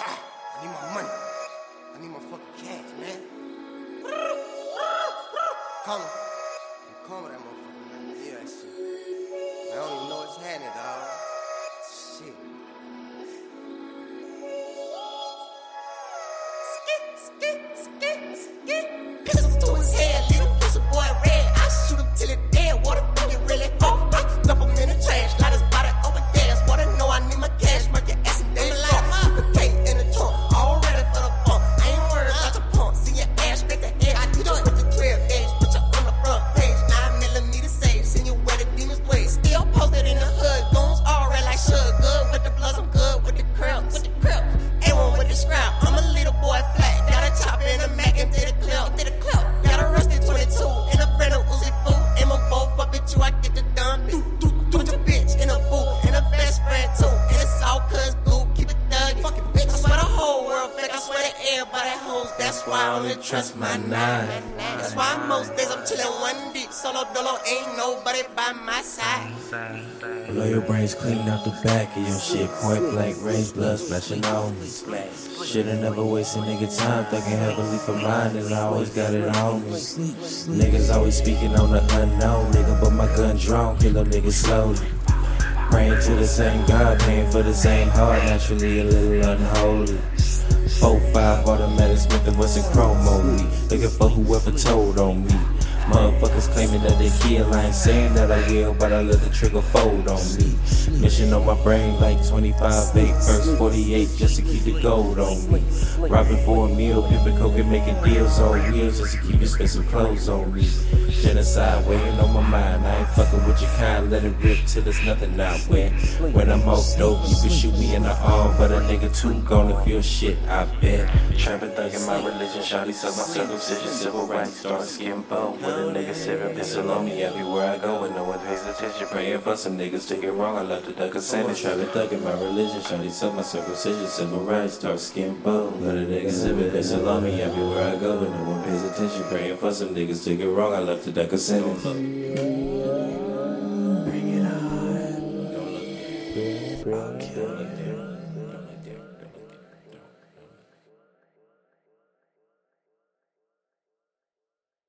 I need my money. I need my fucking cash, man. Call him. Call me that That's why I only trust my nine. That's why most days I'm chillin' one deep. Solo dolo ain't nobody by my side. Blow your brains clean out the back of your shit. Point blank range, blood splashing on me. Should've never wasted nigga time thinking heavily for mine, and I always got it on me. Niggas always speaking on the unknown, nigga, but my gun drawn, kill them niggas slowly. Praying to the same God, paying for the same heart, naturally a little unholy. Four five automatic On me, looking for whoever told on me. Motherfuckers claiming that they kill, I ain't saying that I will, but I let the trigger fold on me. Mission on my brain like 25 8 first 48 just to keep the gold on me. Robbing for a meal, pimping coke and making deals on wheels just to keep expensive clothes on me. Genocide weighing on my mind, I ain't fucking with your kind, let it rip till there's nothing out wet. When I'm off dope, you can shoot me in the arm, but a nigga too gonna feel shit, I bet. Trapping, thugging my religion, shawty suck my circumcision, civil rights, dark skin bone. With a nigga sipping pistol on me everywhere I go, and no one pays attention. Praying for some niggas to get wrong, I love to duck a sentence. Trapping, thugging my religion, shawty suck my circumcision, civil rights, dark skin bone. With a nigga sipping pistol on me everywhere I go, and no one pays attention. Praying for some niggas to get wrong, I love to duck a sentence. Bring it on. Don't look. I'll kill it.